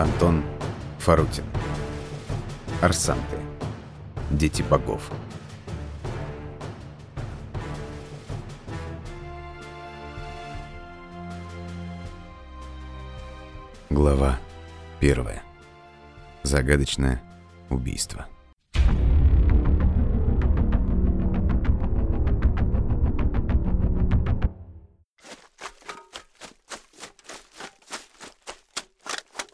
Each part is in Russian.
Антон Фарутин. Арсанты. Дети богов. Глава первая. Загадочное убийство.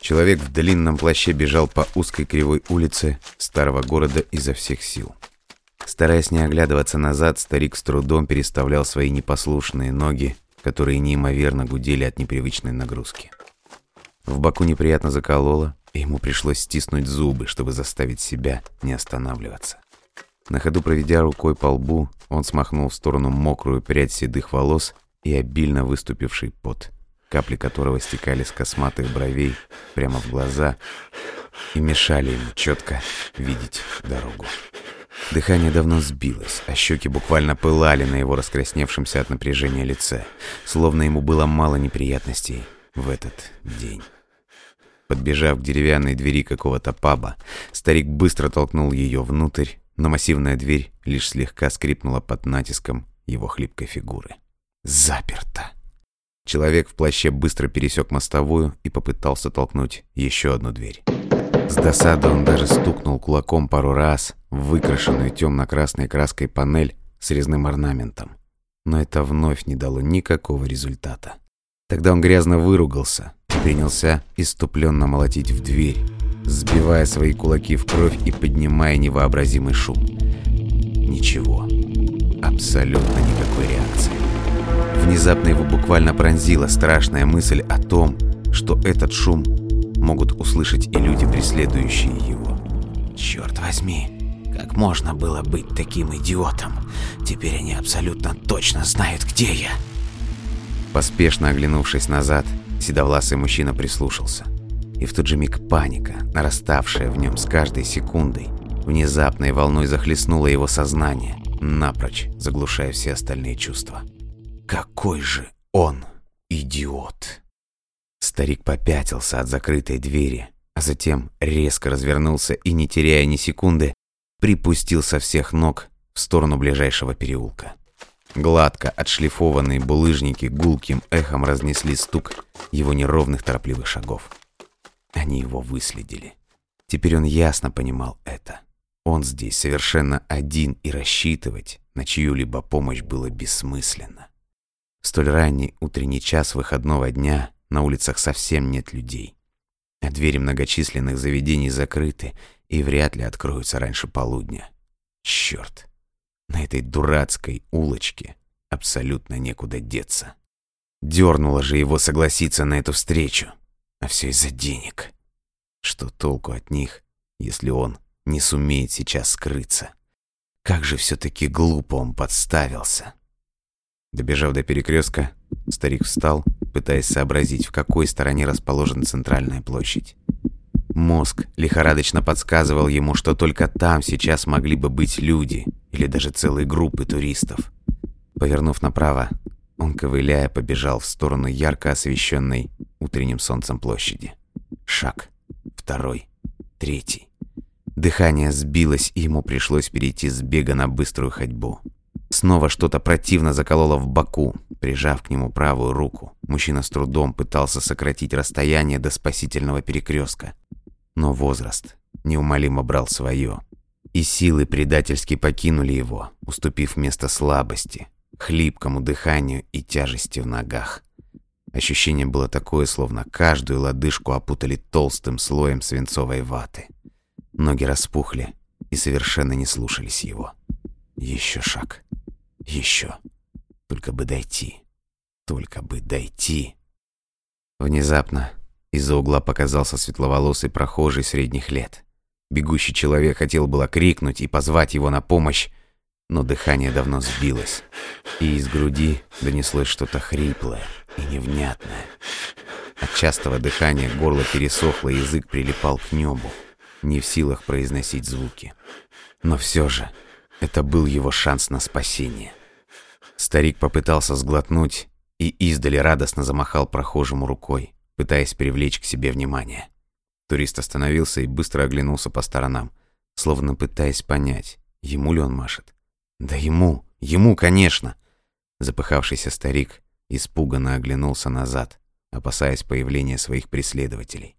Человек в длинном плаще бежал по узкой кривой улице старого города изо всех сил. Стараясь не оглядываться назад, старик с трудом переставлял свои непослушные ноги, которые неимоверно гудели от непривычной нагрузки. В боку неприятно закололо, и ему пришлось стиснуть зубы, чтобы заставить себя не останавливаться. На ходу проведя рукой по лбу, он смахнул в сторону мокрую прядь седых волос и обильно выступивший пот капли которого стекали с косматых бровей прямо в глаза и мешали ему четко видеть дорогу. Дыхание давно сбилось, а щеки буквально пылали на его раскрасневшемся от напряжения лице, словно ему было мало неприятностей в этот день. Подбежав к деревянной двери какого-то паба, старик быстро толкнул ее внутрь, но массивная дверь лишь слегка скрипнула под натиском его хлипкой фигуры. Заперто. Человек в плаще быстро пересек мостовую и попытался толкнуть еще одну дверь. С досады он даже стукнул кулаком пару раз в выкрашенную темно-красной краской панель с резным орнаментом. Но это вновь не дало никакого результата. Тогда он грязно выругался и принялся иступленно молотить в дверь, сбивая свои кулаки в кровь и поднимая невообразимый шум. Ничего. Абсолютно никакой реакции. Внезапно его буквально пронзила страшная мысль о том, что этот шум могут услышать и люди, преследующие его. Черт возьми, как можно было быть таким идиотом? Теперь они абсолютно точно знают, где я. Поспешно оглянувшись назад, седовласый мужчина прислушался. И в тот же миг паника, нараставшая в нем с каждой секундой, внезапной волной захлестнула его сознание, напрочь заглушая все остальные чувства. Какой же он идиот! Старик попятился от закрытой двери, а затем резко развернулся и, не теряя ни секунды, припустил со всех ног в сторону ближайшего переулка. Гладко отшлифованные булыжники гулким эхом разнесли стук его неровных торопливых шагов. Они его выследили. Теперь он ясно понимал это. Он здесь совершенно один, и рассчитывать на чью-либо помощь было бессмысленно. Столь ранний утренний час выходного дня на улицах совсем нет людей. А двери многочисленных заведений закрыты и вряд ли откроются раньше полудня. Черт, на этой дурацкой улочке абсолютно некуда деться. Дернуло же его согласиться на эту встречу, а все из-за денег. Что толку от них, если он не сумеет сейчас скрыться? Как же все-таки глупо он подставился. Добежав до перекрестка, старик встал, пытаясь сообразить, в какой стороне расположена центральная площадь. Мозг лихорадочно подсказывал ему, что только там сейчас могли бы быть люди или даже целые группы туристов. Повернув направо, он, ковыляя, побежал в сторону ярко освещенной утренним солнцем площади. Шаг. Второй. Третий. Дыхание сбилось, и ему пришлось перейти с бега на быструю ходьбу. Снова что-то противно закололо в боку. Прижав к нему правую руку, мужчина с трудом пытался сократить расстояние до спасительного перекрестка. Но возраст неумолимо брал свое. И силы предательски покинули его, уступив место слабости, хлипкому дыханию и тяжести в ногах. Ощущение было такое, словно каждую лодыжку опутали толстым слоем свинцовой ваты. Ноги распухли и совершенно не слушались его. Еще шаг. Еще. Только бы дойти. Только бы дойти. Внезапно из-за угла показался светловолосый прохожий средних лет. Бегущий человек хотел было крикнуть и позвать его на помощь, но дыхание давно сбилось, и из груди донеслось что-то хриплое и невнятное. От частого дыхания горло пересохло, язык прилипал к небу, не в силах произносить звуки. Но все же это был его шанс на спасение. Старик попытался сглотнуть и издали радостно замахал прохожему рукой, пытаясь привлечь к себе внимание. Турист остановился и быстро оглянулся по сторонам, словно пытаясь понять, ему ли он машет. Да ему, ему, конечно. Запыхавшийся старик испуганно оглянулся назад, опасаясь появления своих преследователей.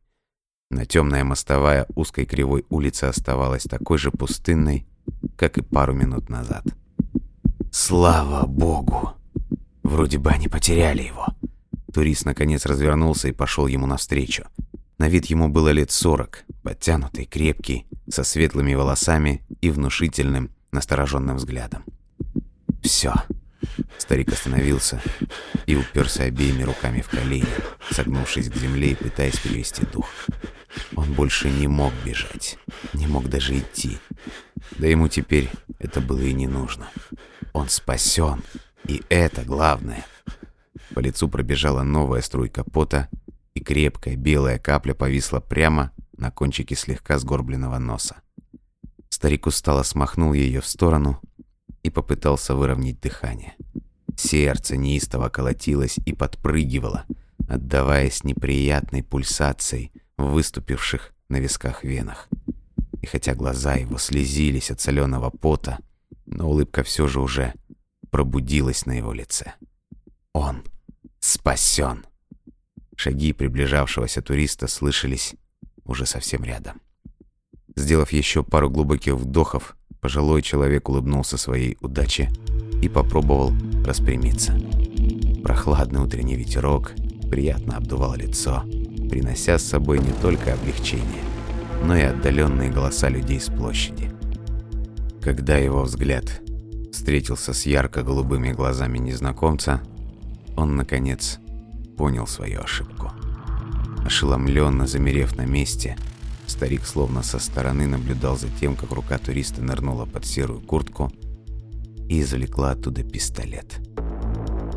Но темная мостовая узкой кривой улицы оставалась такой же пустынной, как и пару минут назад. Слава богу! Вроде бы они потеряли его. Турист наконец развернулся и пошел ему навстречу. На вид ему было лет сорок, подтянутый, крепкий, со светлыми волосами и внушительным, настороженным взглядом. Все. Старик остановился и уперся обеими руками в колени, согнувшись к земле и пытаясь перевести дух. Он больше не мог бежать, не мог даже идти. Да ему теперь это было и не нужно. Он спасен, и это главное. По лицу пробежала новая струйка пота, и крепкая белая капля повисла прямо на кончике слегка сгорбленного носа. Старик устало смахнул ее в сторону и попытался выровнять дыхание. Сердце неистово колотилось и подпрыгивало, отдаваясь неприятной пульсацией в выступивших на висках венах. И хотя глаза его слезились от соленого пота, но улыбка все же уже пробудилась на его лице. Он спасен. Шаги приближавшегося туриста слышались уже совсем рядом. Сделав еще пару глубоких вдохов, пожилой человек улыбнулся своей удаче и попробовал распрямиться. Прохладный утренний ветерок приятно обдувал лицо, принося с собой не только облегчение, но и отдаленные голоса людей с площади. Когда его взгляд встретился с ярко-голубыми глазами незнакомца, он, наконец, понял свою ошибку. Ошеломленно замерев на месте, старик словно со стороны наблюдал за тем, как рука туриста нырнула под серую куртку и извлекла оттуда пистолет.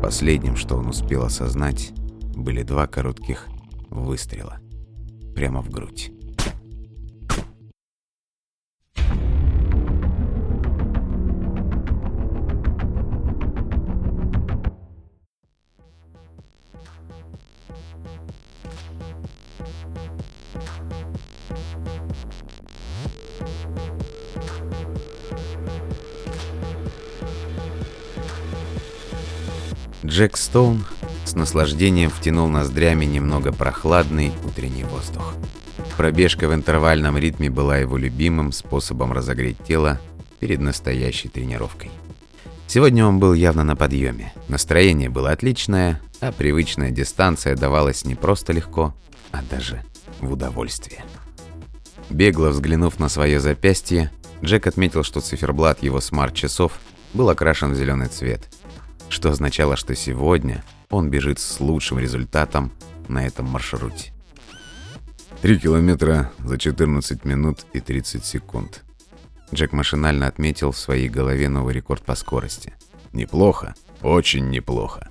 Последним, что он успел осознать, были два коротких выстрела прямо в грудь. Джек Стоун с наслаждением втянул ноздрями немного прохладный утренний воздух. Пробежка в интервальном ритме была его любимым способом разогреть тело перед настоящей тренировкой. Сегодня он был явно на подъеме. Настроение было отличное, а привычная дистанция давалась не просто легко, а даже в удовольствие. Бегло взглянув на свое запястье, Джек отметил, что циферблат его смарт-часов был окрашен в зеленый цвет – что означало, что сегодня он бежит с лучшим результатом на этом маршруте. Три километра за 14 минут и 30 секунд. Джек машинально отметил в своей голове новый рекорд по скорости. Неплохо, очень неплохо.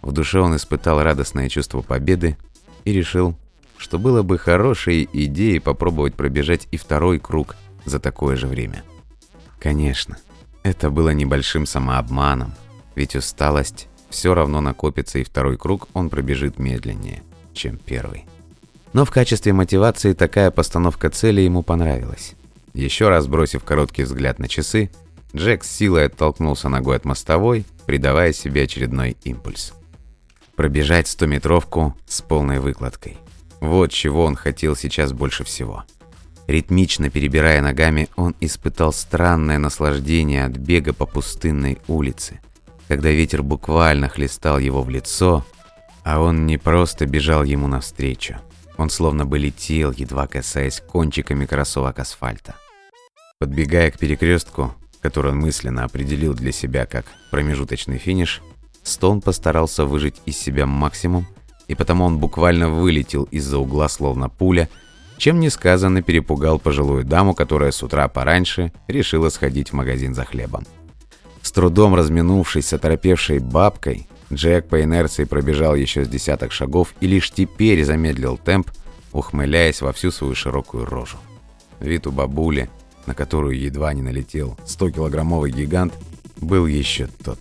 В душе он испытал радостное чувство победы и решил, что было бы хорошей идеей попробовать пробежать и второй круг за такое же время. Конечно, это было небольшим самообманом, ведь усталость все равно накопится, и второй круг он пробежит медленнее, чем первый. Но в качестве мотивации такая постановка цели ему понравилась. Еще раз бросив короткий взгляд на часы, Джек с силой оттолкнулся ногой от мостовой, придавая себе очередной импульс. Пробежать стометровку с полной выкладкой. Вот чего он хотел сейчас больше всего. Ритмично перебирая ногами, он испытал странное наслаждение от бега по пустынной улице – когда ветер буквально хлестал его в лицо, а он не просто бежал ему навстречу. Он словно бы летел, едва касаясь кончиками кроссовок асфальта. Подбегая к перекрестку, который он мысленно определил для себя как промежуточный финиш, Стоун постарался выжить из себя максимум, и потому он буквально вылетел из-за угла словно пуля, чем несказанно перепугал пожилую даму, которая с утра пораньше решила сходить в магазин за хлебом. С трудом разминувшись с оторопевшей бабкой, Джек по инерции пробежал еще с десяток шагов и лишь теперь замедлил темп, ухмыляясь во всю свою широкую рожу. Вид у бабули, на которую едва не налетел 100-килограммовый гигант, был еще тот.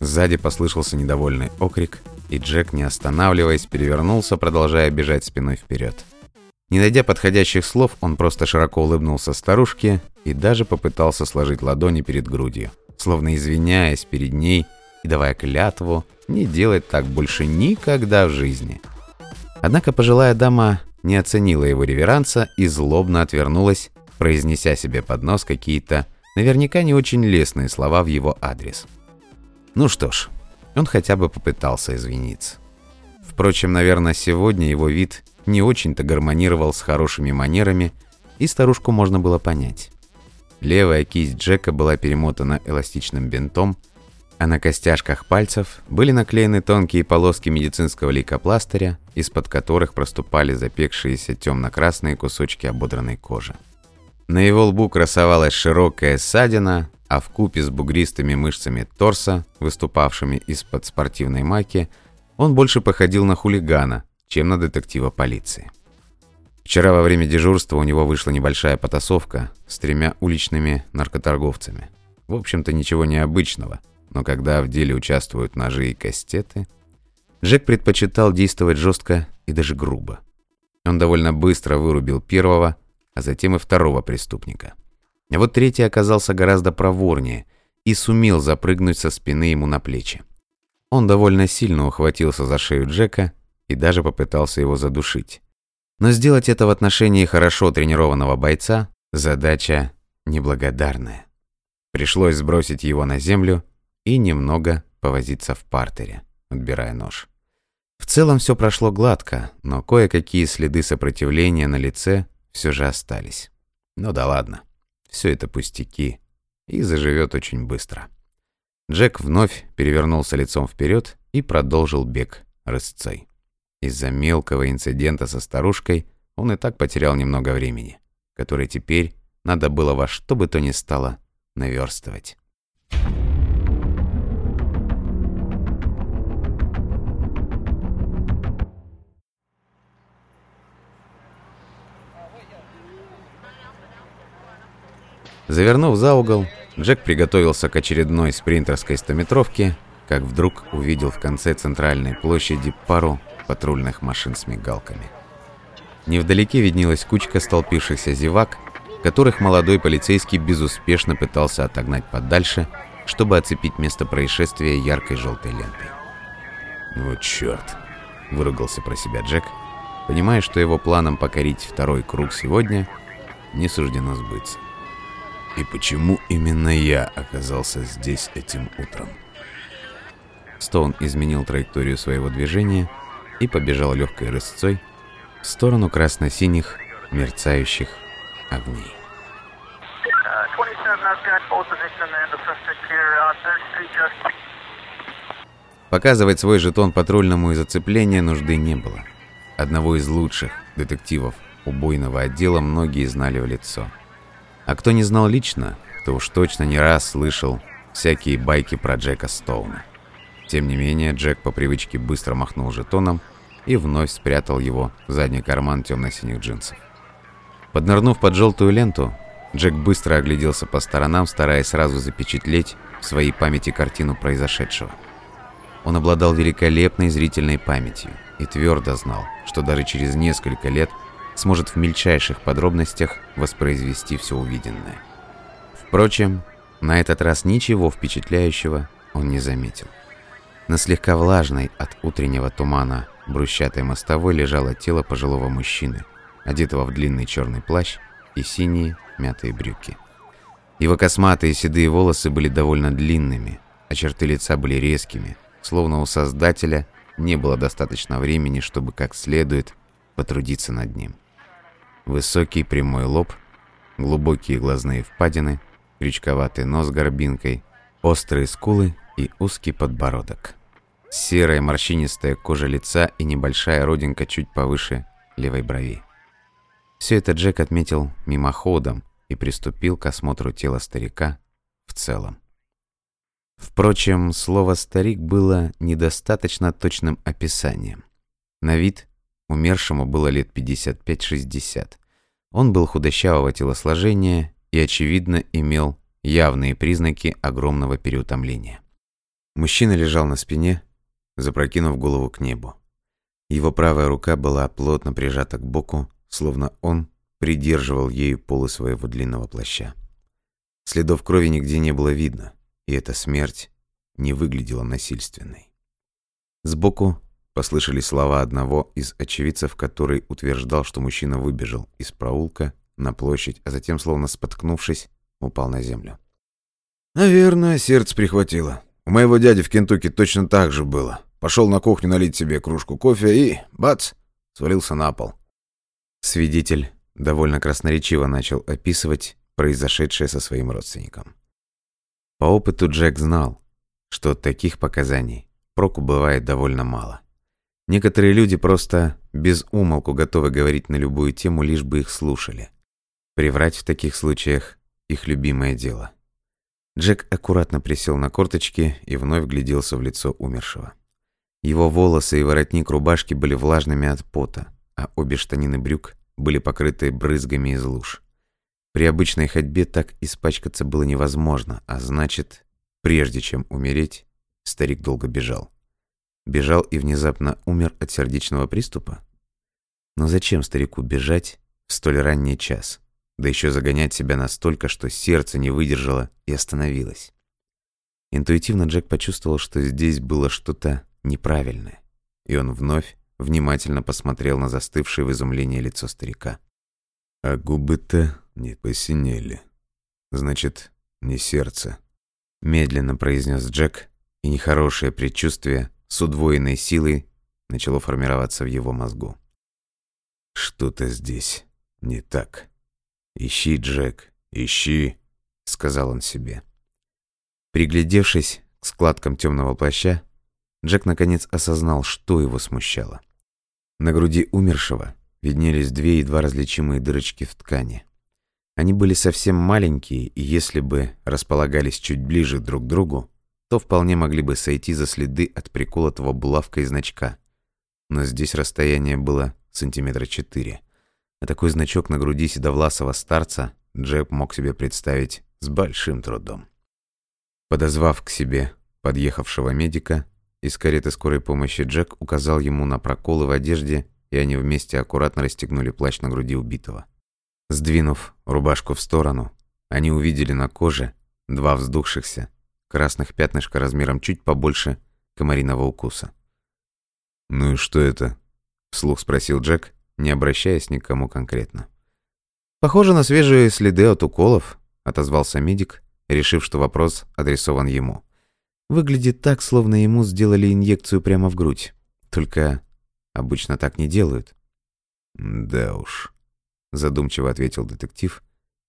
Сзади послышался недовольный окрик, и Джек, не останавливаясь, перевернулся, продолжая бежать спиной вперед. Не найдя подходящих слов, он просто широко улыбнулся старушке и даже попытался сложить ладони перед грудью, словно извиняясь перед ней и давая клятву не делать так больше никогда в жизни. Однако пожилая дама не оценила его реверанса и злобно отвернулась, произнеся себе под нос какие-то наверняка не очень лестные слова в его адрес. Ну что ж, он хотя бы попытался извиниться. Впрочем, наверное, сегодня его вид не очень-то гармонировал с хорошими манерами, и старушку можно было понять. Левая кисть Джека была перемотана эластичным бинтом, а на костяшках пальцев были наклеены тонкие полоски медицинского лейкопластыря, из-под которых проступали запекшиеся темно-красные кусочки ободранной кожи. На его лбу красовалась широкая ссадина, а в купе с бугристыми мышцами торса, выступавшими из-под спортивной майки, он больше походил на хулигана, чем на детектива полиции. Вчера во время дежурства у него вышла небольшая потасовка с тремя уличными наркоторговцами. В общем-то, ничего необычного, но когда в деле участвуют ножи и кастеты, Джек предпочитал действовать жестко и даже грубо. Он довольно быстро вырубил первого, а затем и второго преступника. А вот третий оказался гораздо проворнее и сумел запрыгнуть со спины ему на плечи. Он довольно сильно ухватился за шею Джека и даже попытался его задушить. Но сделать это в отношении хорошо тренированного бойца – задача неблагодарная. Пришлось сбросить его на землю и немного повозиться в партере, отбирая нож. В целом все прошло гладко, но кое-какие следы сопротивления на лице все же остались. Ну да ладно, все это пустяки и заживет очень быстро. Джек вновь перевернулся лицом вперед и продолжил бег рысцой. Из-за мелкого инцидента со старушкой он и так потерял немного времени, которое теперь надо было во что бы то ни стало наверстывать. Завернув за угол, Джек приготовился к очередной спринтерской стометровке, как вдруг увидел в конце центральной площади пару патрульных машин с мигалками. Невдалеке виднелась кучка столпившихся зевак, которых молодой полицейский безуспешно пытался отогнать подальше, чтобы оцепить место происшествия яркой желтой лентой. «Вот черт!» – выругался про себя Джек, понимая, что его планам покорить второй круг сегодня не суждено сбыться. И почему именно я оказался здесь этим утром? Стоун изменил траекторию своего движения и побежал легкой рысцой в сторону красно-синих мерцающих огней. Показывать свой жетон патрульному из зацепления нужды не было. Одного из лучших детективов убойного отдела многие знали в лицо – а кто не знал лично, то уж точно не раз слышал всякие байки про Джека Стоуна. Тем не менее, Джек по привычке быстро махнул жетоном и вновь спрятал его в задний карман темно-синих джинсов. Поднырнув под желтую ленту, Джек быстро огляделся по сторонам, стараясь сразу запечатлеть в своей памяти картину произошедшего. Он обладал великолепной зрительной памятью и твердо знал, что даже через несколько лет – сможет в мельчайших подробностях воспроизвести все увиденное. Впрочем, на этот раз ничего впечатляющего он не заметил. На слегка влажной от утреннего тумана брусчатой мостовой лежало тело пожилого мужчины, одетого в длинный черный плащ и синие мятые брюки. Его косматые седые волосы были довольно длинными, а черты лица были резкими, словно у создателя не было достаточно времени, чтобы как следует потрудиться над ним. Высокий прямой лоб, глубокие глазные впадины, крючковатый нос с горбинкой, острые скулы и узкий подбородок. Серая морщинистая кожа лица и небольшая родинка чуть повыше левой брови. Все это Джек отметил мимоходом и приступил к осмотру тела старика в целом. Впрочем, слово «старик» было недостаточно точным описанием. На вид Умершему было лет 55-60. Он был худощавого телосложения и, очевидно, имел явные признаки огромного переутомления. Мужчина лежал на спине, запрокинув голову к небу. Его правая рука была плотно прижата к боку словно он придерживал ею полы своего длинного плаща. Следов крови нигде не было видно, и эта смерть не выглядела насильственной. Сбоку послышались слова одного из очевидцев, который утверждал, что мужчина выбежал из проулка на площадь, а затем, словно споткнувшись, упал на землю. «Наверное, сердце прихватило. У моего дяди в Кентукки точно так же было. Пошел на кухню налить себе кружку кофе и, бац, свалился на пол». Свидетель довольно красноречиво начал описывать произошедшее со своим родственником. По опыту Джек знал, что таких показаний проку бывает довольно мало. Некоторые люди просто без умолку готовы говорить на любую тему, лишь бы их слушали. Приврать в таких случаях – их любимое дело. Джек аккуратно присел на корточки и вновь гляделся в лицо умершего. Его волосы и воротник рубашки были влажными от пота, а обе штанины брюк были покрыты брызгами из луж. При обычной ходьбе так испачкаться было невозможно, а значит, прежде чем умереть, старик долго бежал. Бежал и внезапно умер от сердечного приступа? Но зачем старику бежать в столь ранний час? Да еще загонять себя настолько, что сердце не выдержало и остановилось. Интуитивно Джек почувствовал, что здесь было что-то неправильное, и он вновь внимательно посмотрел на застывшее в изумлении лицо старика. А губы-то не посинели. Значит, не сердце. Медленно произнес Джек, и нехорошее предчувствие с удвоенной силой начало формироваться в его мозгу. Что-то здесь не так. Ищи, Джек, ищи, сказал он себе. Приглядевшись к складкам темного плаща, Джек наконец осознал, что его смущало. На груди умершего виднелись две едва различимые дырочки в ткани. Они были совсем маленькие, и если бы располагались чуть ближе друг к другу, то вполне могли бы сойти за следы от приколотого булавкой значка. Но здесь расстояние было сантиметра четыре. А такой значок на груди седовласого старца Джек мог себе представить с большим трудом. Подозвав к себе подъехавшего медика, из кареты скорой помощи Джек указал ему на проколы в одежде, и они вместе аккуратно расстегнули плащ на груди убитого. Сдвинув рубашку в сторону, они увидели на коже два вздувшихся, красных пятнышка размером чуть побольше комариного укуса. «Ну и что это?» — вслух спросил Джек, не обращаясь ни к кому конкретно. «Похоже на свежие следы от уколов», — отозвался медик, решив, что вопрос адресован ему. Выглядит так, словно ему сделали инъекцию прямо в грудь. Только обычно так не делают. «Да уж», — задумчиво ответил детектив,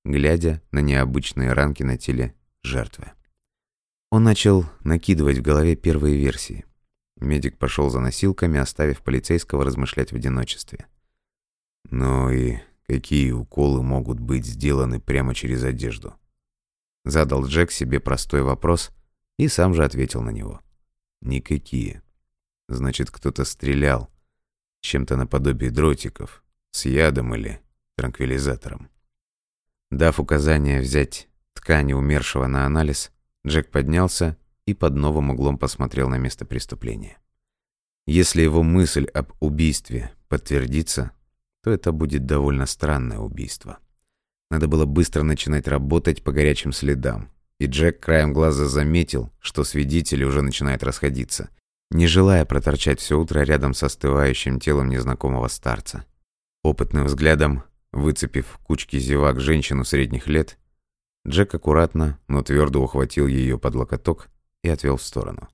глядя на необычные ранки на теле жертвы. Он начал накидывать в голове первые версии. Медик пошел за носилками, оставив полицейского размышлять в одиночестве. «Ну и какие уколы могут быть сделаны прямо через одежду?» Задал Джек себе простой вопрос, и сам же ответил на него. «Никакие. Значит, кто-то стрелял. Чем-то наподобие дротиков. С ядом или транквилизатором». Дав указание взять ткани умершего на анализ, Джек поднялся и под новым углом посмотрел на место преступления. Если его мысль об убийстве подтвердится, то это будет довольно странное убийство. Надо было быстро начинать работать по горячим следам, и Джек краем глаза заметил, что свидетели уже начинают расходиться, не желая проторчать все утро рядом со остывающим телом незнакомого старца. Опытным взглядом, выцепив кучки зевак женщину средних лет, Джек аккуратно, но твердо ухватил ее под локоток и отвел в сторону.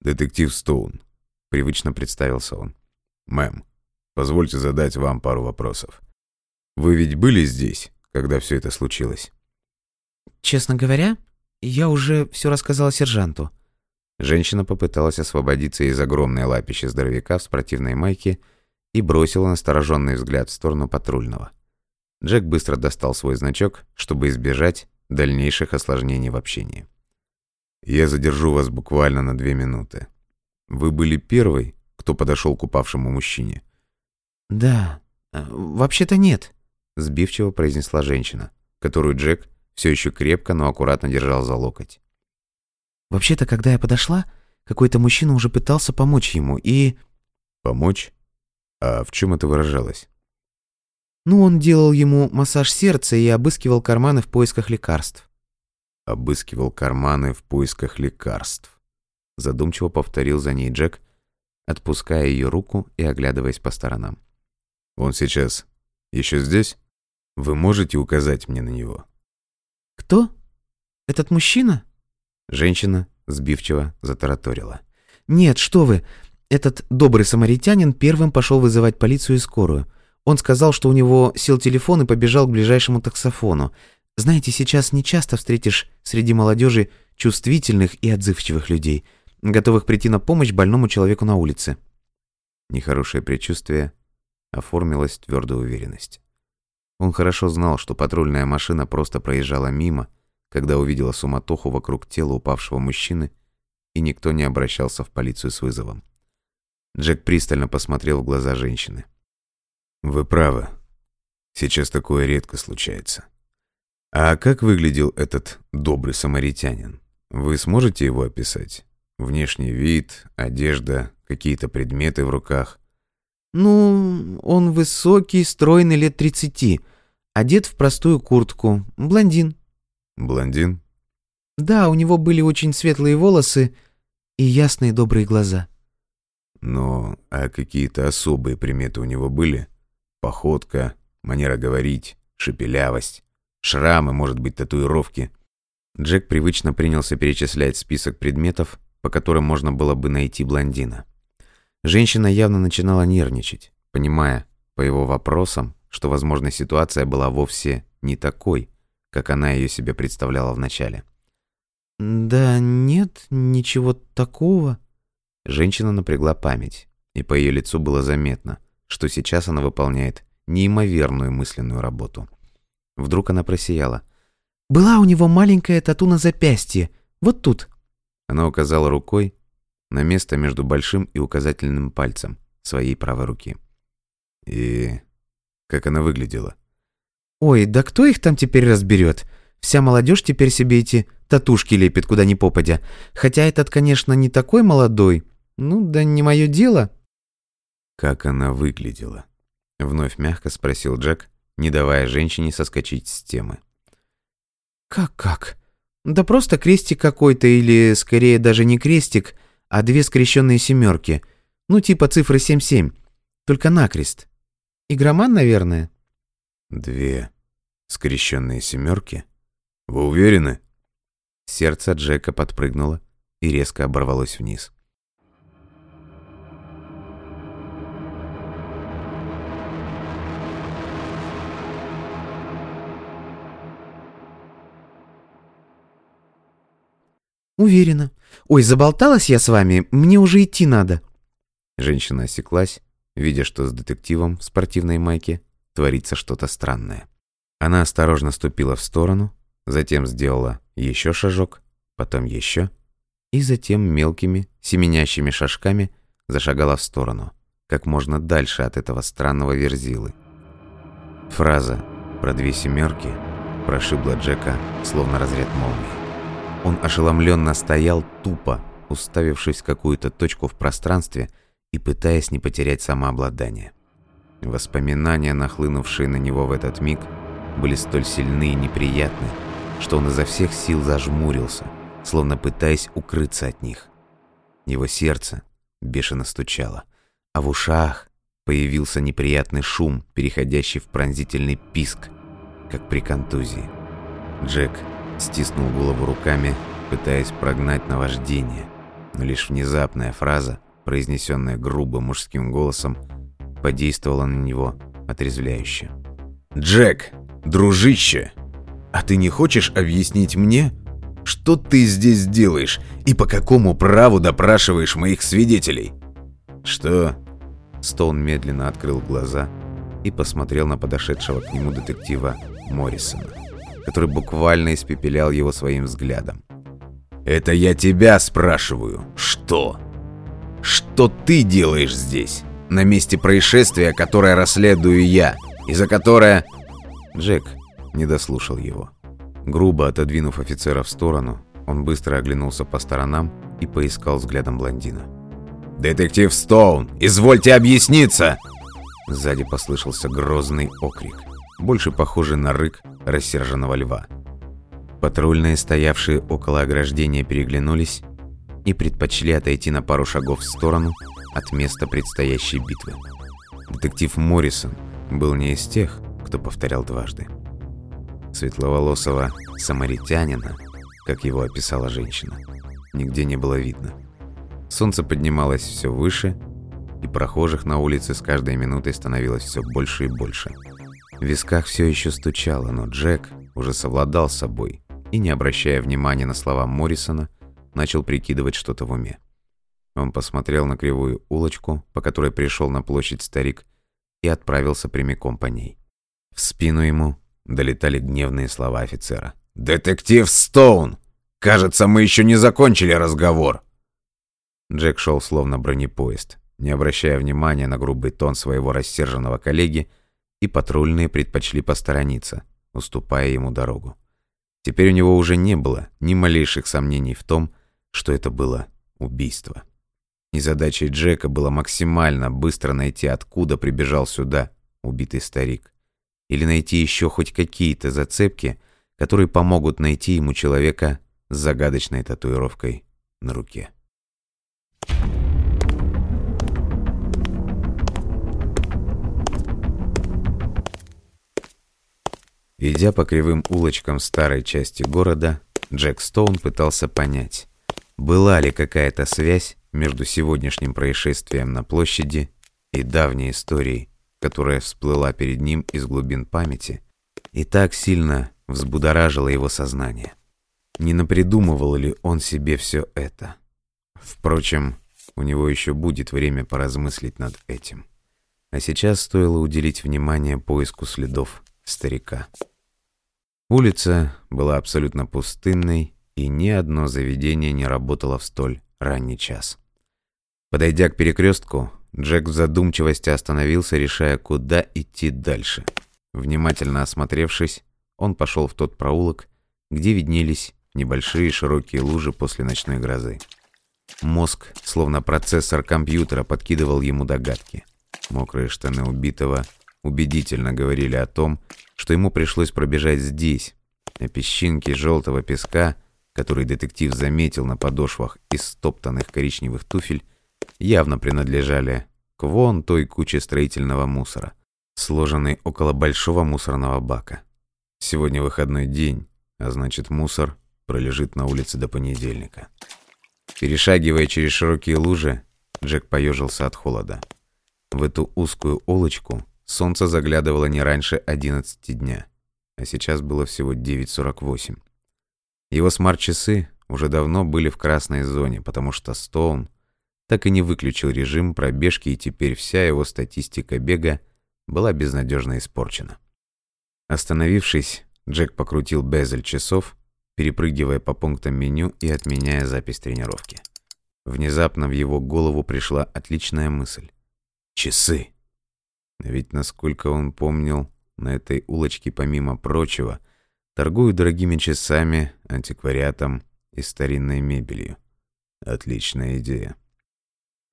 «Детектив Стоун», — привычно представился он. «Мэм, позвольте задать вам пару вопросов. Вы ведь были здесь, когда все это случилось?» «Честно говоря, я уже все рассказала сержанту». Женщина попыталась освободиться из огромной лапищи здоровяка в спортивной майке и бросила настороженный взгляд в сторону патрульного. Джек быстро достал свой значок, чтобы избежать дальнейших осложнений в общении. «Я задержу вас буквально на две минуты. Вы были первой, кто подошел к упавшему мужчине?» «Да, э, вообще-то нет», — сбивчиво произнесла женщина, которую Джек все еще крепко, но аккуратно держал за локоть. «Вообще-то, когда я подошла, какой-то мужчина уже пытался помочь ему и...» «Помочь? А в чем это выражалось?» Ну, он делал ему массаж сердца и обыскивал карманы в поисках лекарств. Обыскивал карманы в поисках лекарств. Задумчиво повторил за ней Джек, отпуская ее руку и оглядываясь по сторонам. «Он сейчас еще здесь? Вы можете указать мне на него?» «Кто? Этот мужчина?» Женщина сбивчиво затараторила. «Нет, что вы! Этот добрый самаритянин первым пошел вызывать полицию и скорую. Он сказал, что у него сел телефон и побежал к ближайшему таксофону. Знаете, сейчас не часто встретишь среди молодежи чувствительных и отзывчивых людей, готовых прийти на помощь больному человеку на улице. Нехорошее предчувствие оформилось в твердую уверенность. Он хорошо знал, что патрульная машина просто проезжала мимо, когда увидела суматоху вокруг тела упавшего мужчины, и никто не обращался в полицию с вызовом. Джек пристально посмотрел в глаза женщины. «Вы правы. Сейчас такое редко случается. А как выглядел этот добрый самаритянин? Вы сможете его описать? Внешний вид, одежда, какие-то предметы в руках?» «Ну, он высокий, стройный, лет тридцати, одет в простую куртку, блондин». «Блондин?» «Да, у него были очень светлые волосы и ясные добрые глаза». Но а какие-то особые приметы у него были? Походка, манера говорить, шепелявость, шрамы, может быть, татуировки. Джек привычно принялся перечислять список предметов, по которым можно было бы найти блондина. Женщина явно начинала нервничать, понимая по его вопросам, что, возможно, ситуация была вовсе не такой, как она ее себе представляла вначале. «Да нет, ничего такого», Женщина напрягла память, и по ее лицу было заметно, что сейчас она выполняет неимоверную мысленную работу. Вдруг она просияла. «Была у него маленькая тату на запястье, вот тут». Она указала рукой на место между большим и указательным пальцем своей правой руки. И как она выглядела? «Ой, да кто их там теперь разберет? Вся молодежь теперь себе эти татушки лепит, куда ни попадя. Хотя этот, конечно, не такой молодой, «Ну, да не мое дело». «Как она выглядела?» — вновь мягко спросил Джек, не давая женщине соскочить с темы. «Как-как? Да просто крестик какой-то, или скорее даже не крестик, а две скрещенные семерки. Ну, типа цифры 7-7, только накрест. Игроман, наверное?» «Две скрещенные семерки? Вы уверены?» Сердце Джека подпрыгнуло и резко оборвалось вниз. «Уверена. Ой, заболталась я с вами, мне уже идти надо». Женщина осеклась, видя, что с детективом в спортивной майке творится что-то странное. Она осторожно ступила в сторону, затем сделала еще шажок, потом еще, и затем мелкими, семенящими шажками зашагала в сторону, как можно дальше от этого странного верзилы. Фраза про две семерки прошибла Джека, словно разряд молнии. Он ошеломленно стоял тупо, уставившись в какую-то точку в пространстве и пытаясь не потерять самообладание. Воспоминания, нахлынувшие на него в этот миг, были столь сильны и неприятны, что он изо всех сил зажмурился, словно пытаясь укрыться от них. Его сердце бешено стучало, а в ушах появился неприятный шум, переходящий в пронзительный писк, как при контузии. Джек стиснул голову руками, пытаясь прогнать наваждение. Но лишь внезапная фраза, произнесенная грубым мужским голосом, подействовала на него отрезвляюще. «Джек, дружище, а ты не хочешь объяснить мне, что ты здесь делаешь и по какому праву допрашиваешь моих свидетелей?» «Что?» Стоун медленно открыл глаза и посмотрел на подошедшего к нему детектива Моррисона который буквально испепелял его своим взглядом. «Это я тебя спрашиваю. Что? Что ты делаешь здесь? На месте происшествия, которое расследую я, и за которое...» Джек не дослушал его. Грубо отодвинув офицера в сторону, он быстро оглянулся по сторонам и поискал взглядом блондина. «Детектив Стоун, извольте объясниться!» Сзади послышался грозный окрик, больше похожий на рык рассерженного льва. Патрульные, стоявшие около ограждения, переглянулись и предпочли отойти на пару шагов в сторону от места предстоящей битвы. Детектив Моррисон был не из тех, кто повторял дважды. Светловолосого самаритянина, как его описала женщина, нигде не было видно. Солнце поднималось все выше, и прохожих на улице с каждой минутой становилось все больше и больше. В висках все еще стучало, но Джек уже совладал с собой и, не обращая внимания на слова Моррисона, начал прикидывать что-то в уме. Он посмотрел на кривую улочку, по которой пришел на площадь старик, и отправился прямиком по ней. В спину ему долетали гневные слова офицера. «Детектив Стоун! Кажется, мы еще не закончили разговор!» Джек шел словно бронепоезд, не обращая внимания на грубый тон своего рассерженного коллеги, и патрульные предпочли посторониться, уступая ему дорогу. Теперь у него уже не было ни малейших сомнений в том, что это было убийство. И задачей Джека было максимально быстро найти, откуда прибежал сюда убитый старик. Или найти еще хоть какие-то зацепки, которые помогут найти ему человека с загадочной татуировкой на руке. Идя по кривым улочкам старой части города, Джек Стоун пытался понять, была ли какая-то связь между сегодняшним происшествием на площади и давней историей, которая всплыла перед ним из глубин памяти и так сильно взбудоражила его сознание. Не напридумывал ли он себе все это? Впрочем, у него еще будет время поразмыслить над этим. А сейчас стоило уделить внимание поиску следов старика. Улица была абсолютно пустынной, и ни одно заведение не работало в столь ранний час. Подойдя к перекрестку, Джек в задумчивости остановился, решая, куда идти дальше. Внимательно осмотревшись, он пошел в тот проулок, где виднелись небольшие широкие лужи после ночной грозы. Мозг, словно процессор компьютера, подкидывал ему догадки. Мокрые штаны убитого убедительно говорили о том, что ему пришлось пробежать здесь, а песчинки желтого песка, который детектив заметил на подошвах из стоптанных коричневых туфель, явно принадлежали к вон той куче строительного мусора, сложенной около большого мусорного бака. Сегодня выходной день, а значит мусор пролежит на улице до понедельника. Перешагивая через широкие лужи, Джек поежился от холода. В эту узкую улочку Солнце заглядывало не раньше 11 дня, а сейчас было всего 9.48. Его смарт-часы уже давно были в красной зоне, потому что Стоун так и не выключил режим пробежки, и теперь вся его статистика бега была безнадежно испорчена. Остановившись, Джек покрутил безель часов, перепрыгивая по пунктам меню и отменяя запись тренировки. Внезапно в его голову пришла отличная мысль. Часы! Ведь, насколько он помнил, на этой улочке, помимо прочего, торгуют дорогими часами, антиквариатом и старинной мебелью. Отличная идея.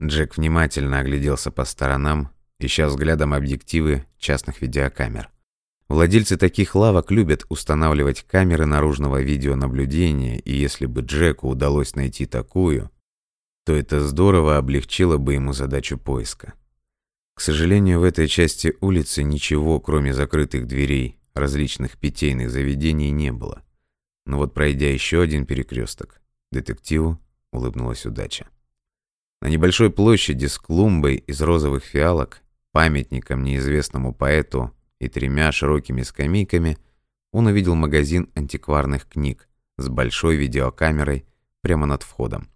Джек внимательно огляделся по сторонам, ища взглядом объективы частных видеокамер. Владельцы таких лавок любят устанавливать камеры наружного видеонаблюдения, и если бы Джеку удалось найти такую, то это здорово облегчило бы ему задачу поиска. К сожалению, в этой части улицы ничего, кроме закрытых дверей различных питейных заведений, не было. Но вот пройдя еще один перекресток, детективу улыбнулась удача. На небольшой площади с клумбой из розовых фиалок, памятником неизвестному поэту и тремя широкими скамейками он увидел магазин антикварных книг с большой видеокамерой прямо над входом.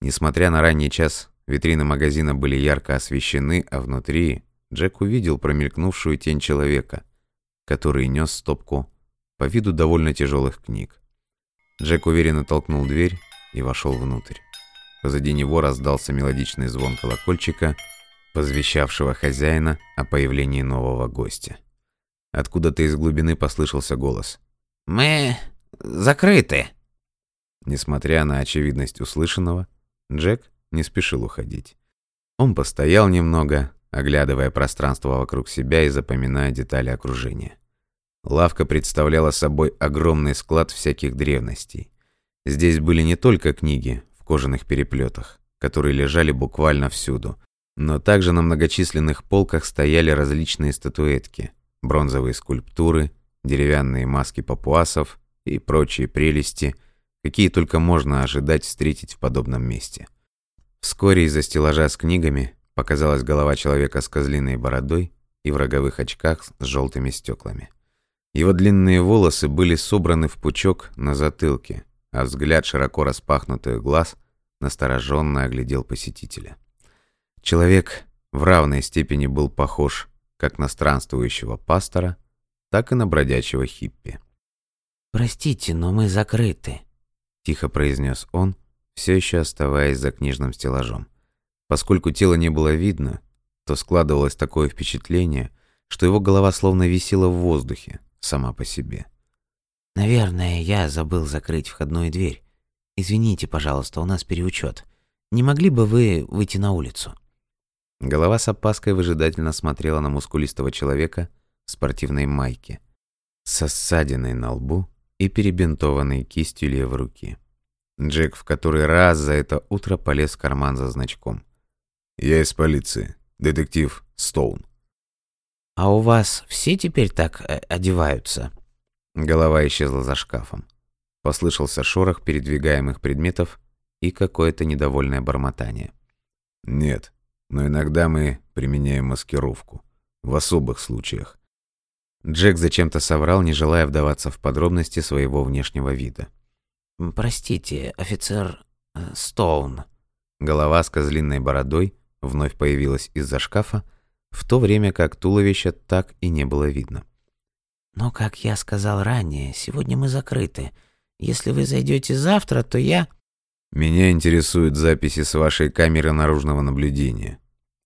Несмотря на ранний час Витрины магазина были ярко освещены, а внутри Джек увидел промелькнувшую тень человека, который нес стопку по виду довольно тяжелых книг. Джек уверенно толкнул дверь и вошел внутрь. Позади него раздался мелодичный звон колокольчика, возвещавшего хозяина о появлении нового гостя. Откуда-то из глубины послышался голос. «Мы закрыты». Несмотря на очевидность услышанного, Джек не спешил уходить. Он постоял немного, оглядывая пространство вокруг себя и запоминая детали окружения. Лавка представляла собой огромный склад всяких древностей. Здесь были не только книги в кожаных переплетах, которые лежали буквально всюду, но также на многочисленных полках стояли различные статуэтки, бронзовые скульптуры, деревянные маски папуасов и прочие прелести, какие только можно ожидать встретить в подобном месте. Вскоре из-за стеллажа с книгами показалась голова человека с козлиной бородой и в роговых очках с желтыми стеклами. Его длинные волосы были собраны в пучок на затылке, а взгляд широко распахнутых глаз настороженно оглядел посетителя. Человек в равной степени был похож как на странствующего пастора, так и на бродячего хиппи. «Простите, но мы закрыты», — тихо произнес он, все еще оставаясь за книжным стеллажом. Поскольку тело не было видно, то складывалось такое впечатление, что его голова словно висела в воздухе, сама по себе. «Наверное, я забыл закрыть входную дверь. Извините, пожалуйста, у нас переучет. Не могли бы вы выйти на улицу?» Голова с опаской выжидательно смотрела на мускулистого человека в спортивной майке, со ссадиной на лбу и перебинтованной кистью левой руки. Джек в который раз за это утро полез в карман за значком. «Я из полиции. Детектив Стоун». «А у вас все теперь так э, одеваются?» Голова исчезла за шкафом. Послышался шорох передвигаемых предметов и какое-то недовольное бормотание. «Нет, но иногда мы применяем маскировку. В особых случаях. Джек зачем-то соврал, не желая вдаваться в подробности своего внешнего вида. «Простите, офицер э, Стоун». Голова с козлиной бородой вновь появилась из-за шкафа, в то время как туловища так и не было видно. «Но, как я сказал ранее, сегодня мы закрыты. Если вы зайдете завтра, то я...» «Меня интересуют записи с вашей камеры наружного наблюдения.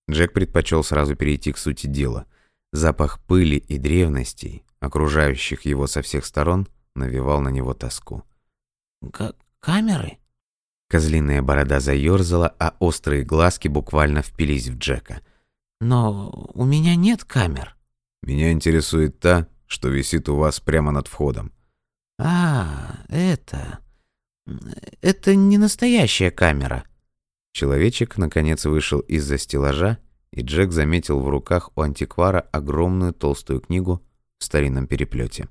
Джек предпочел сразу перейти к сути дела. Запах пыли и древностей, окружающих его со всех сторон, навевал на него тоску. К «Камеры?» Козлиная борода заерзала, а острые глазки буквально впились в Джека. «Но у меня нет камер». «Меня интересует та, что висит у вас прямо над входом». «А, это... Это не настоящая камера». Человечек, наконец, вышел из-за стеллажа, и Джек заметил в руках у антиквара огромную толстую книгу в старинном переплете.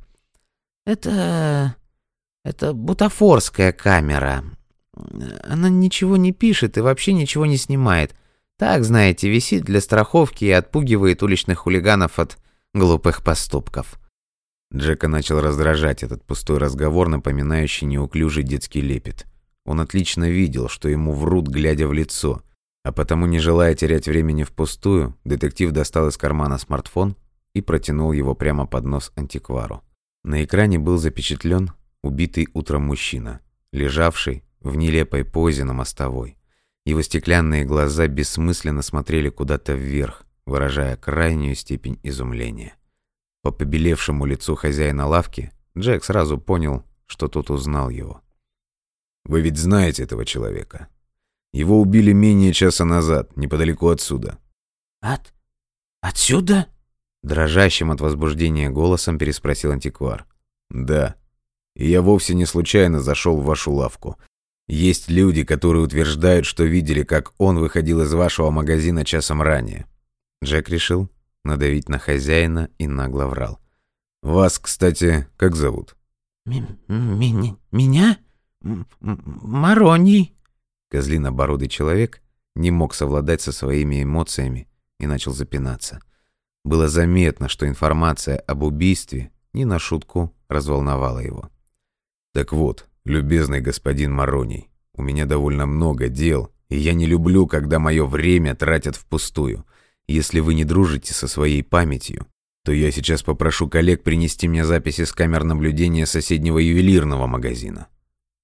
«Это... это бутафорская камера. Она ничего не пишет и вообще ничего не снимает. Так, знаете, висит для страховки и отпугивает уличных хулиганов от глупых поступков». Джека начал раздражать этот пустой разговор, напоминающий неуклюжий детский лепет. Он отлично видел, что ему врут, глядя в лицо. А потому, не желая терять времени впустую, детектив достал из кармана смартфон и протянул его прямо под нос антиквару. На экране был запечатлен убитый утром мужчина, лежавший в нелепой позе на мостовой. Его стеклянные глаза бессмысленно смотрели куда-то вверх, выражая крайнюю степень изумления. По побелевшему лицу хозяина лавки Джек сразу понял, что тот узнал его. Вы ведь знаете этого человека. Его убили менее часа назад, неподалеку отсюда. От... отсюда? Дрожащим от возбуждения голосом переспросил антиквар. Да. И я вовсе не случайно зашел в вашу лавку. Есть люди, которые утверждают, что видели, как он выходил из вашего магазина часом ранее. Джек решил надавить на хозяина и нагло врал. Вас, кстати, как зовут? Меня? Мароний. Козлинобородый человек не мог совладать со своими эмоциями и начал запинаться. Было заметно, что информация об убийстве не на шутку разволновала его. «Так вот, любезный господин Мароний, у меня довольно много дел, и я не люблю, когда мое время тратят впустую. Если вы не дружите со своей памятью, то я сейчас попрошу коллег принести мне записи с камер наблюдения соседнего ювелирного магазина.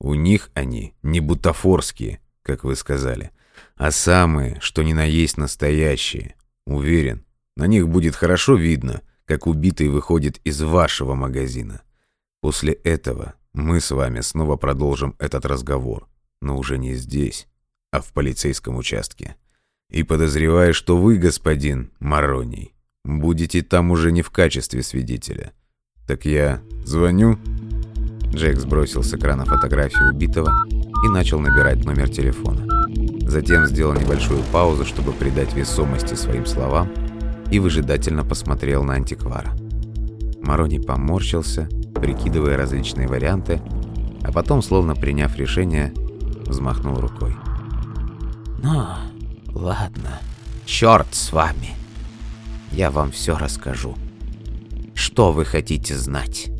У них они не бутафорские, как вы сказали, а самые, что ни на есть настоящие. Уверен, на них будет хорошо видно, как убитый выходит из вашего магазина. После этого мы с вами снова продолжим этот разговор, но уже не здесь, а в полицейском участке. И подозреваю, что вы, господин Мароний, будете там уже не в качестве свидетеля. Так я звоню?» Джек сбросил с экрана фотографию убитого и начал набирать номер телефона. Затем сделал небольшую паузу, чтобы придать весомости своим словам, и выжидательно посмотрел на антиквара. Марони поморщился, прикидывая различные варианты, а потом, словно приняв решение, взмахнул рукой. «Ну, ладно, черт с вами. Я вам все расскажу. Что вы хотите знать?»